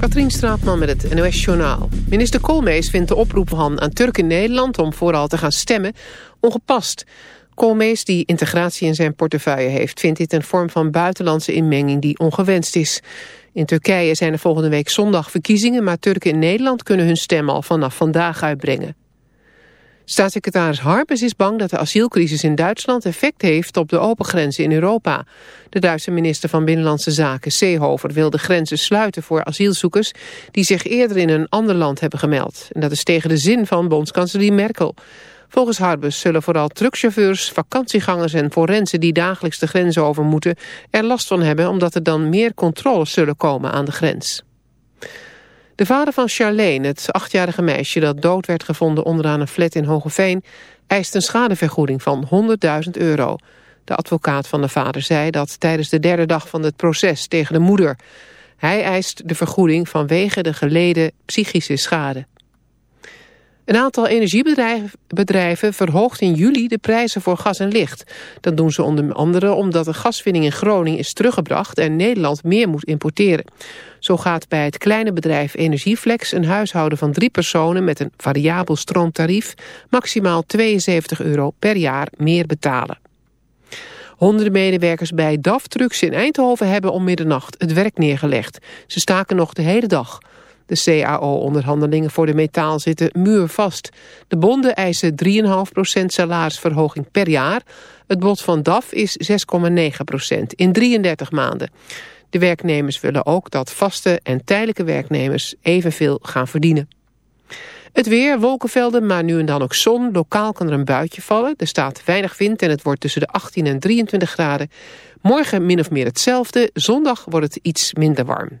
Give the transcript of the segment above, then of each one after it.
Katrien Straatman met het NOS-journaal. Minister Koolmees vindt de oproep van aan Turken in Nederland... om vooral te gaan stemmen, ongepast. Koolmees, die integratie in zijn portefeuille heeft... vindt dit een vorm van buitenlandse inmenging die ongewenst is. In Turkije zijn er volgende week zondag verkiezingen... maar Turken in Nederland kunnen hun stem al vanaf vandaag uitbrengen. Staatssecretaris Harpes is bang dat de asielcrisis in Duitsland effect heeft op de open grenzen in Europa. De Duitse minister van Binnenlandse Zaken, Seehofer, wil de grenzen sluiten voor asielzoekers die zich eerder in een ander land hebben gemeld. En dat is tegen de zin van bondskanselier Merkel. Volgens Harbus zullen vooral truckchauffeurs, vakantiegangers en forensen die dagelijks de grens over moeten er last van hebben omdat er dan meer controles zullen komen aan de grens. De vader van Charlene, het achtjarige meisje dat dood werd gevonden onderaan een flat in Hogeveen, eist een schadevergoeding van 100.000 euro. De advocaat van de vader zei dat tijdens de derde dag van het proces tegen de moeder. Hij eist de vergoeding vanwege de geleden psychische schade. Een aantal energiebedrijven verhoogt in juli de prijzen voor gas en licht. Dat doen ze onder andere omdat de gaswinning in Groningen is teruggebracht en Nederland meer moet importeren. Zo gaat bij het kleine bedrijf Energieflex een huishouden van drie personen met een variabel stroomtarief maximaal 72 euro per jaar meer betalen. Honderden medewerkers bij DAF Trucks in Eindhoven hebben om middernacht het werk neergelegd. Ze staken nog de hele dag. De CAO-onderhandelingen voor de metaal zitten muurvast. De bonden eisen 3,5% salarisverhoging per jaar. Het bod van DAF is 6,9% in 33 maanden. De werknemers willen ook dat vaste en tijdelijke werknemers evenveel gaan verdienen. Het weer, wolkenvelden, maar nu en dan ook zon. Lokaal kan er een buitje vallen. Er staat weinig wind en het wordt tussen de 18 en 23 graden. Morgen min of meer hetzelfde. Zondag wordt het iets minder warm.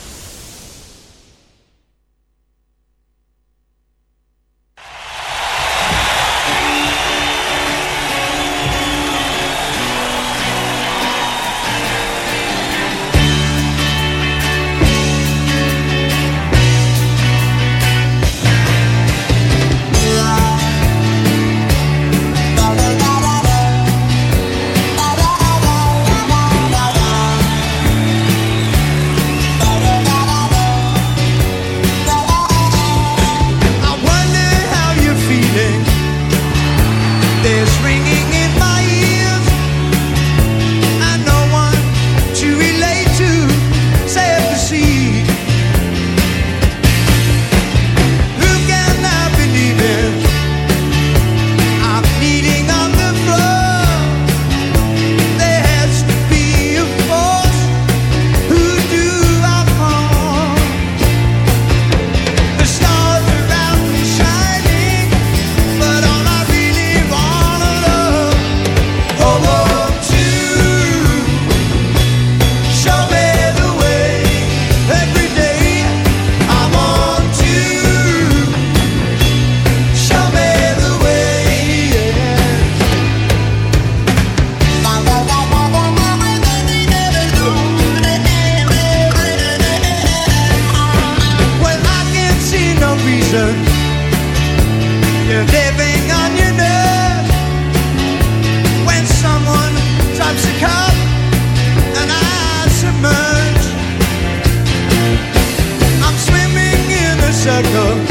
love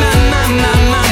My, my, my, my,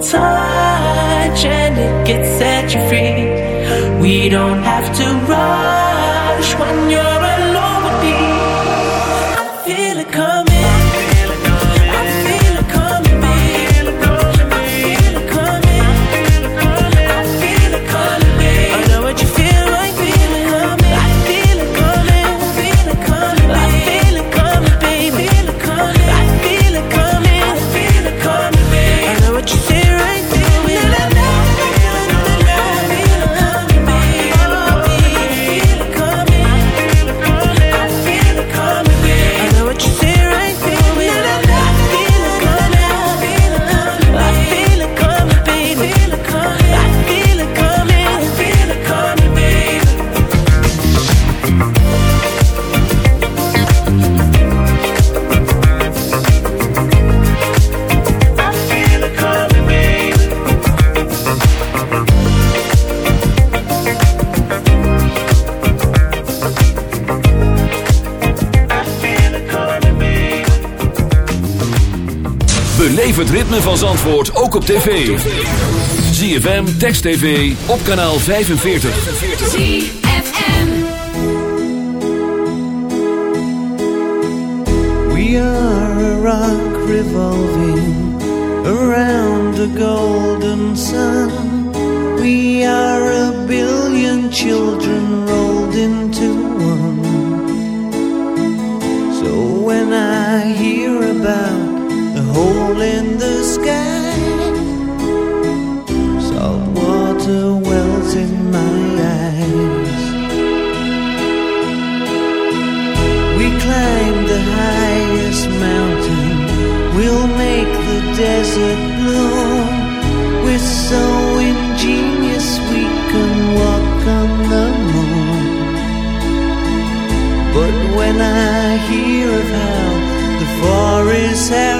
touch and it gets set you free. We don't have to run. het ritme van Zandvoort ook op tv. ZFM, Text TV, op kanaal 45. ZFM We are a rock revolving around the golden sun. We are a billion children rolled into one. So when I hear about hole in the sky. Salt water wells in my eyes. We climb the highest mountain. We'll make the desert bloom. We're so ingenious we can walk on the moon. But when I hear of how the forests have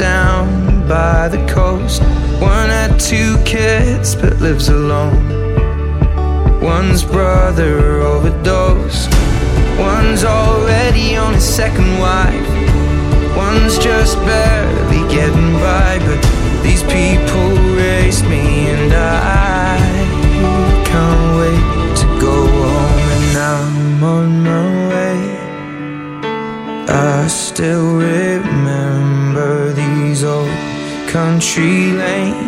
Down by the coast. One had two kids but lives alone. One's brother overdosed. One's already on his second wife. One's just barely getting by. But these people raised me and I can't wait to go home. And I'm on my way. I still remember tree lane.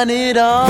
done it all.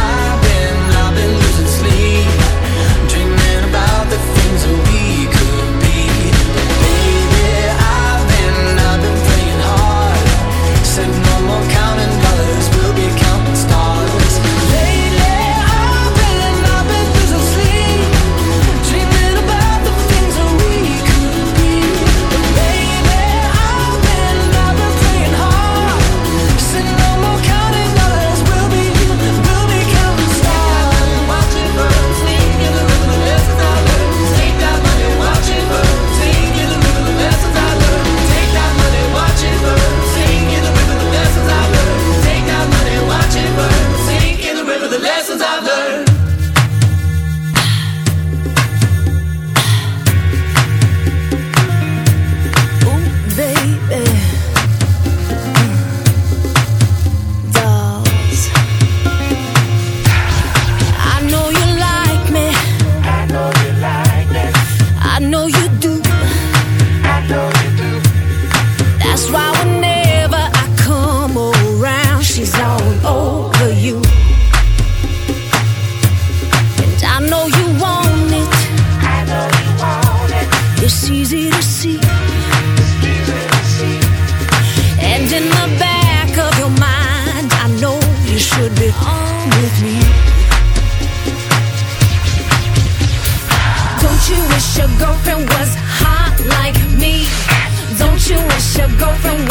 Wish your